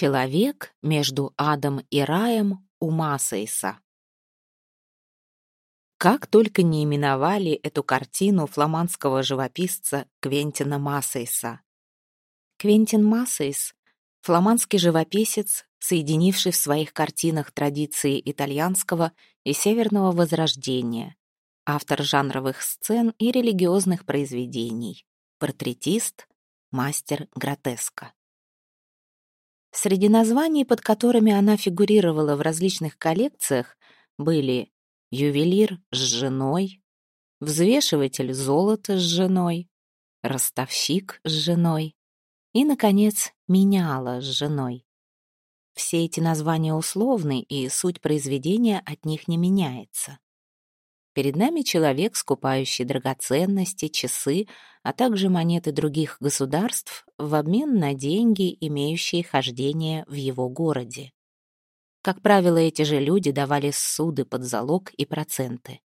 Человек между адом и раем у Масейса. Как только не именовали эту картину фламандского живописца Квентина Массейса. Квентин Массейс — фламандский живописец, соединивший в своих картинах традиции итальянского и северного возрождения, автор жанровых сцен и религиозных произведений, портретист, мастер гротеска. Среди названий, под которыми она фигурировала в различных коллекциях, были «Ювелир с женой», «Взвешиватель золота с женой», «Ростовщик с женой» и, наконец, «Меняла с женой». Все эти названия условны, и суть произведения от них не меняется. Перед нами человек, скупающий драгоценности, часы, а также монеты других государств в обмен на деньги, имеющие хождение в его городе. Как правило, эти же люди давали суды под залог и проценты.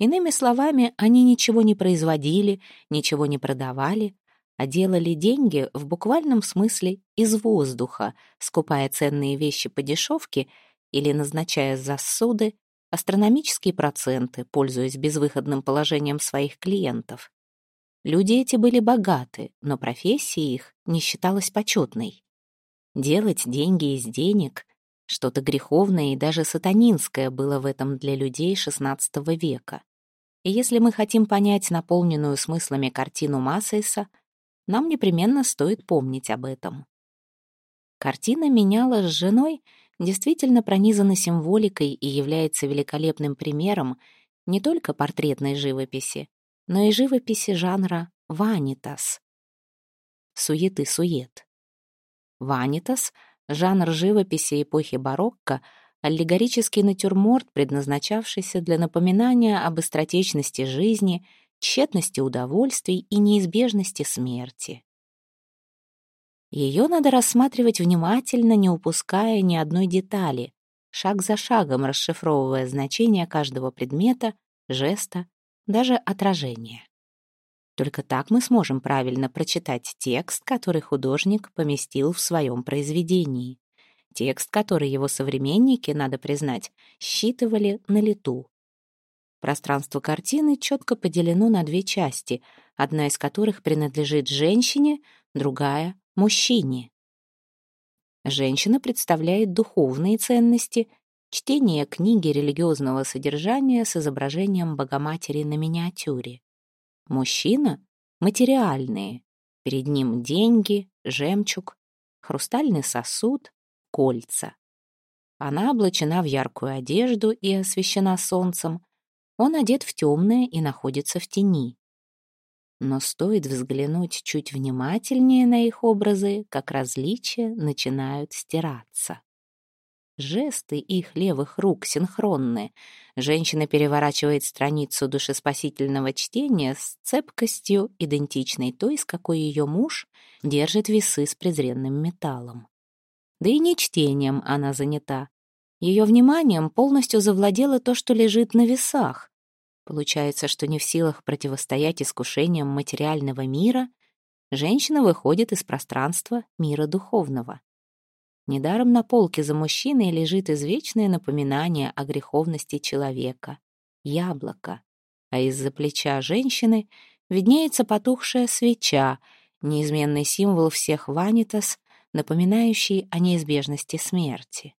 Иными словами, они ничего не производили, ничего не продавали, а делали деньги в буквальном смысле из воздуха, скупая ценные вещи по дешевке или назначая за суды астрономические проценты, пользуясь безвыходным положением своих клиентов. Люди эти были богаты, но профессия их не считалась почетной. Делать деньги из денег — что-то греховное и даже сатанинское было в этом для людей XVI века. И если мы хотим понять наполненную смыслами картину Массейса, нам непременно стоит помнить об этом. Картина меняла с женой — действительно пронизана символикой и является великолепным примером не только портретной живописи, но и живописи жанра ванитас. Суеты-сует. Ванитас — жанр живописи эпохи барокко, аллегорический натюрморт, предназначавшийся для напоминания об быстротечности жизни, тщетности удовольствий и неизбежности смерти. Ее надо рассматривать внимательно, не упуская ни одной детали, шаг за шагом расшифровывая значение каждого предмета, жеста, даже отражения. Только так мы сможем правильно прочитать текст, который художник поместил в своем произведении. Текст, который его современники, надо признать, считывали на лету. Пространство картины четко поделено на две части, одна из которых принадлежит женщине, другая мужчине. Женщина представляет духовные ценности, чтение книги религиозного содержания с изображением Богоматери на миниатюре. Мужчина — материальные, перед ним деньги, жемчуг, хрустальный сосуд, кольца. Она облачена в яркую одежду и освещена солнцем. Он одет в темное и находится в тени. Но стоит взглянуть чуть внимательнее на их образы, как различия начинают стираться. Жесты их левых рук синхронны. Женщина переворачивает страницу душеспасительного чтения с цепкостью, идентичной той, с какой ее муж держит весы с презренным металлом. Да и не чтением она занята. Ее вниманием полностью завладело то, что лежит на весах. Получается, что не в силах противостоять искушениям материального мира, женщина выходит из пространства мира духовного. Недаром на полке за мужчиной лежит извечное напоминание о греховности человека — яблоко, а из-за плеча женщины виднеется потухшая свеча, неизменный символ всех ванитас, напоминающий о неизбежности смерти.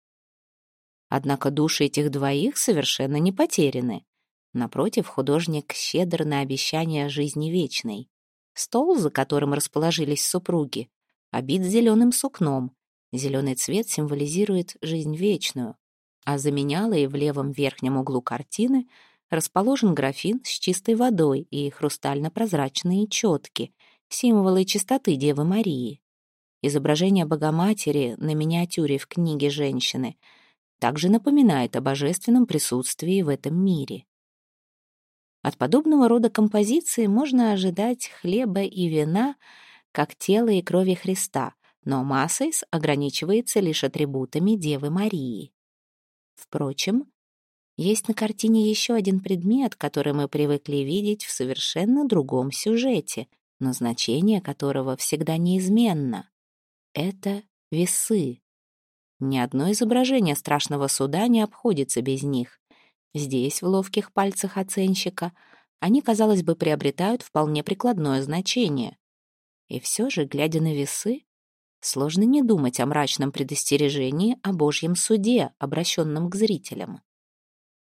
Однако души этих двоих совершенно не потеряны. Напротив, художник щедр на обещание жизни вечной. Стол, за которым расположились супруги, обит зеленым сукном. Зеленый цвет символизирует жизнь вечную. А заменяла и в левом верхнем углу картины расположен графин с чистой водой и хрустально-прозрачные четки, символы чистоты Девы Марии. Изображение Богоматери на миниатюре в книге «Женщины» также напоминает о божественном присутствии в этом мире. От подобного рода композиции можно ожидать хлеба и вина, как тела и крови Христа, но Массейс ограничивается лишь атрибутами Девы Марии. Впрочем, есть на картине еще один предмет, который мы привыкли видеть в совершенно другом сюжете, но значение которого всегда неизменно. Это весы, Ни одно изображение страшного суда не обходится без них. Здесь, в ловких пальцах оценщика, они, казалось бы, приобретают вполне прикладное значение. И все же, глядя на весы, сложно не думать о мрачном предостережении о Божьем суде, обращенном к зрителям.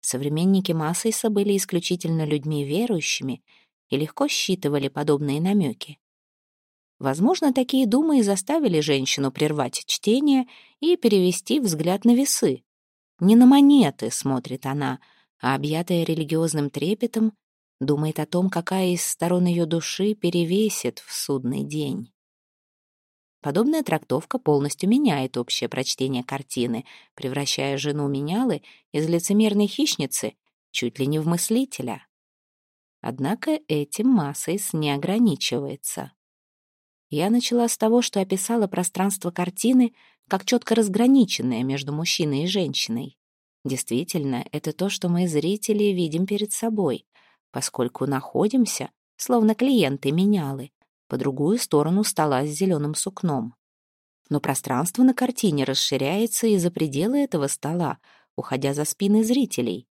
Современники Массейса были исключительно людьми верующими и легко считывали подобные намеки. Возможно, такие думы и заставили женщину прервать чтение и перевести взгляд на весы. Не на монеты смотрит она, а объятая религиозным трепетом, думает о том, какая из сторон ее души перевесит в судный день. Подобная трактовка полностью меняет общее прочтение картины, превращая жену менялы из лицемерной хищницы чуть ли не в мыслителя. Однако этим Массейс не ограничивается. Я начала с того, что описала пространство картины как четко разграниченное между мужчиной и женщиной. Действительно, это то, что мы, зрители, видим перед собой, поскольку находимся, словно клиенты менялы, по другую сторону стола с зеленым сукном. Но пространство на картине расширяется и за пределы этого стола, уходя за спины зрителей.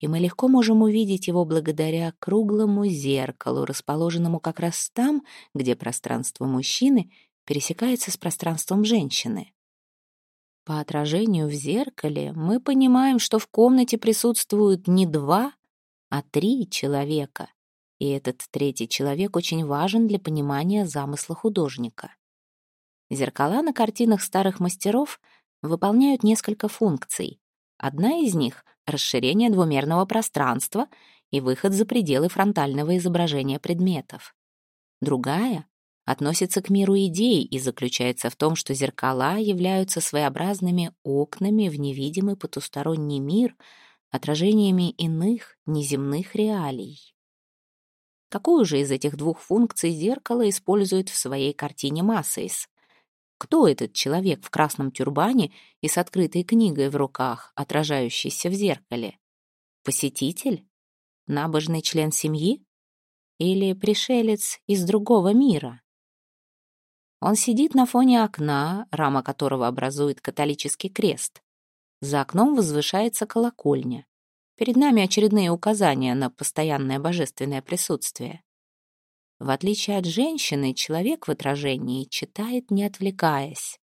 И мы легко можем увидеть его благодаря круглому зеркалу, расположенному как раз там, где пространство мужчины пересекается с пространством женщины. По отражению в зеркале мы понимаем, что в комнате присутствуют не два, а три человека, и этот третий человек очень важен для понимания замысла художника. Зеркала на картинах старых мастеров выполняют несколько функций. Одна из них — расширение двумерного пространства и выход за пределы фронтального изображения предметов. Другая относится к миру идей и заключается в том, что зеркала являются своеобразными окнами в невидимый потусторонний мир, отражениями иных неземных реалий. Какую же из этих двух функций зеркало использует в своей картине Массейс? Кто этот человек в красном тюрбане и с открытой книгой в руках, отражающийся в зеркале? Посетитель? Набожный член семьи? Или пришелец из другого мира? Он сидит на фоне окна, рама которого образует католический крест. За окном возвышается колокольня. Перед нами очередные указания на постоянное божественное присутствие. В отличие от женщины, человек в отражении читает, не отвлекаясь.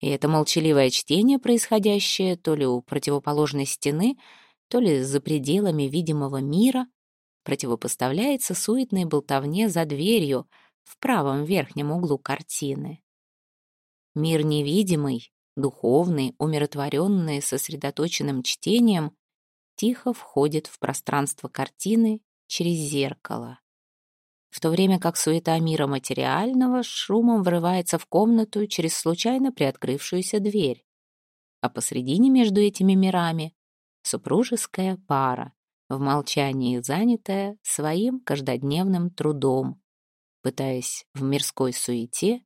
И это молчаливое чтение, происходящее то ли у противоположной стены, то ли за пределами видимого мира, противопоставляется суетной болтовне за дверью в правом верхнем углу картины. Мир невидимый, духовный, умиротворенный, сосредоточенным чтением, тихо входит в пространство картины через зеркало. В то время как суета мира материального шумом врывается в комнату через случайно приоткрывшуюся дверь. А посредине между этими мирами супружеская пара, в молчании занятая своим каждодневным трудом, пытаясь в мирской суете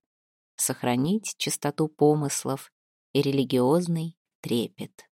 сохранить чистоту помыслов и религиозный трепет.